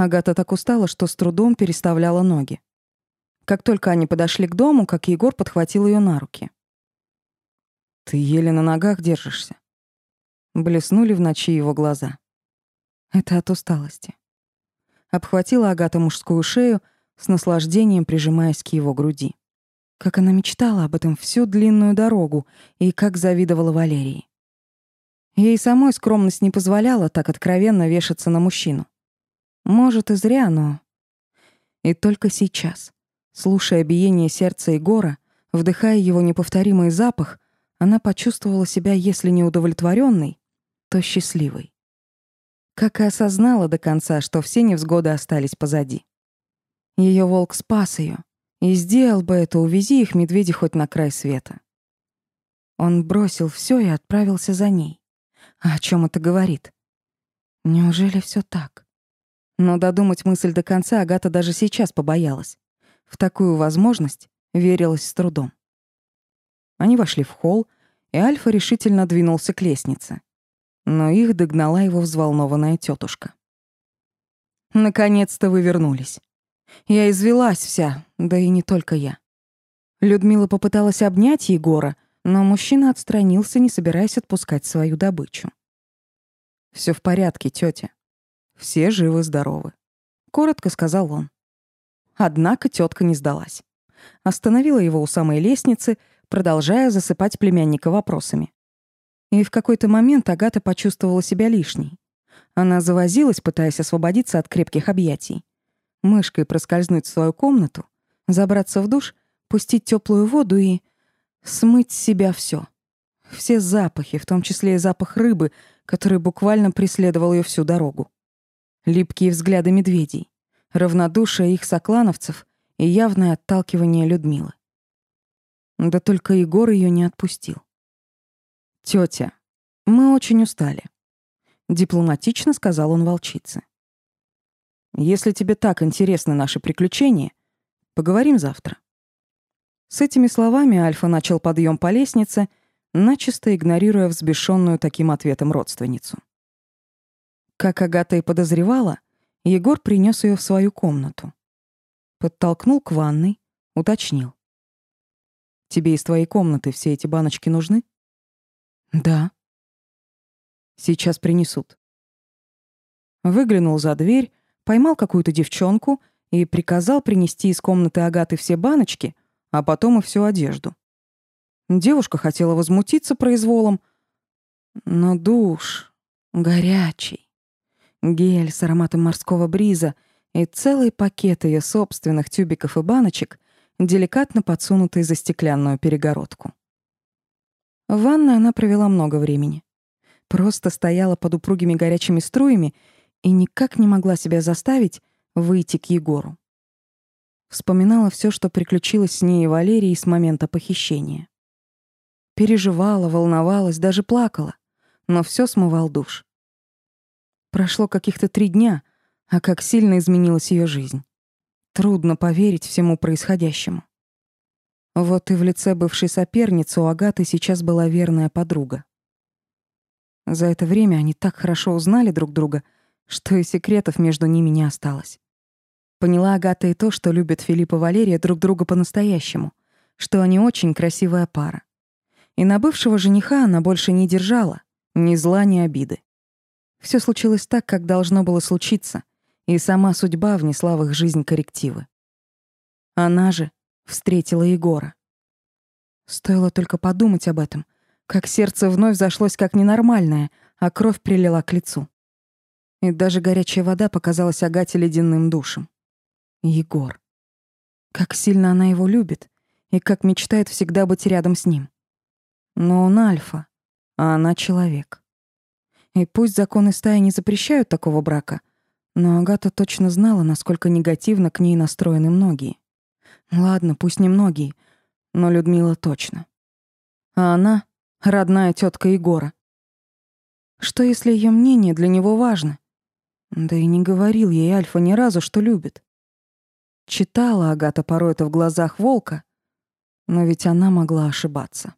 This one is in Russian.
Агата так устала, что с трудом переставляла ноги. Как только они подошли к дому, как Егор подхватил ее на руки. «Ты еле на ногах держишься». Блеснули в ночи его глаза. Это от усталости. Обхватила Агата мужскую шею, с наслаждением прижимаясь к его груди. Как она мечтала об этом всю длинную дорогу и как завидовала Валерии. Ей самой скромность не позволяла так откровенно вешаться на мужчину. Может, и зря, но... И только сейчас, слушая биение сердца Егора, вдыхая его неповторимый запах, она почувствовала себя, если не удовлетворенной, то счастливой. Как и осознала до конца, что все невзгоды остались позади. Ее волк спас ее, и сделал бы это, увези их медведи хоть на край света. Он бросил все и отправился за ней. А о чем это говорит? Неужели все так? Но додумать мысль до конца Агата даже сейчас побоялась. В такую возможность верилась с трудом. Они вошли в холл, и Альфа решительно двинулся к лестнице. Но их догнала его взволнованная тетушка. «Наконец-то вы вернулись. Я извелась вся, да и не только я». Людмила попыталась обнять Егора, но мужчина отстранился, не собираясь отпускать свою добычу. Все в порядке, тетя. Все живы-здоровы. Коротко сказал он. Однако тетка не сдалась. Остановила его у самой лестницы, продолжая засыпать племянника вопросами. И в какой-то момент Агата почувствовала себя лишней. Она завозилась, пытаясь освободиться от крепких объятий. Мышкой проскользнуть в свою комнату, забраться в душ, пустить теплую воду и смыть с себя все. Все запахи, в том числе и запах рыбы, который буквально преследовал ее всю дорогу липкие взгляды медведей, равнодушие их соклановцев и явное отталкивание Людмилы. Да только Егор ее не отпустил. «Тётя, мы очень устали», — дипломатично сказал он волчице. «Если тебе так интересны наши приключения, поговорим завтра». С этими словами Альфа начал подъем по лестнице, начисто игнорируя взбешенную таким ответом родственницу. Как Агата и подозревала, Егор принес ее в свою комнату. Подтолкнул к ванной, уточнил. «Тебе из твоей комнаты все эти баночки нужны?» «Да». «Сейчас принесут». Выглянул за дверь, поймал какую-то девчонку и приказал принести из комнаты Агаты все баночки, а потом и всю одежду. Девушка хотела возмутиться произволом, но душ горячий гель с ароматом морского бриза и целый пакет ее собственных тюбиков и баночек, деликатно подсунутый за стеклянную перегородку. В ванной она провела много времени. Просто стояла под упругими горячими струями и никак не могла себя заставить выйти к Егору. Вспоминала все, что приключилось с ней и Валерией с момента похищения. Переживала, волновалась, даже плакала, но все смывал душ. Прошло каких-то три дня, а как сильно изменилась ее жизнь. Трудно поверить всему происходящему. Вот и в лице бывшей соперницы у Агаты сейчас была верная подруга. За это время они так хорошо узнали друг друга, что и секретов между ними не осталось. Поняла Агата и то, что любят Филипп и Валерия друг друга по-настоящему, что они очень красивая пара. И на бывшего жениха она больше не держала ни зла, ни обиды. Все случилось так, как должно было случиться, и сама судьба внесла в их жизнь коррективы. Она же встретила Егора. Стоило только подумать об этом, как сердце вновь зашлось как ненормальное, а кровь прилила к лицу. И даже горячая вода показалась Агате ледяным душем. Егор. Как сильно она его любит и как мечтает всегда быть рядом с ним. Но он альфа, а она человек. И пусть законы стаи не запрещают такого брака, но Агата точно знала, насколько негативно к ней настроены многие. Ладно, пусть не многие, но Людмила точно. А она — родная тетка Егора. Что, если ее мнение для него важно? Да и не говорил ей Альфа ни разу, что любит. Читала Агата порой это в глазах волка, но ведь она могла ошибаться.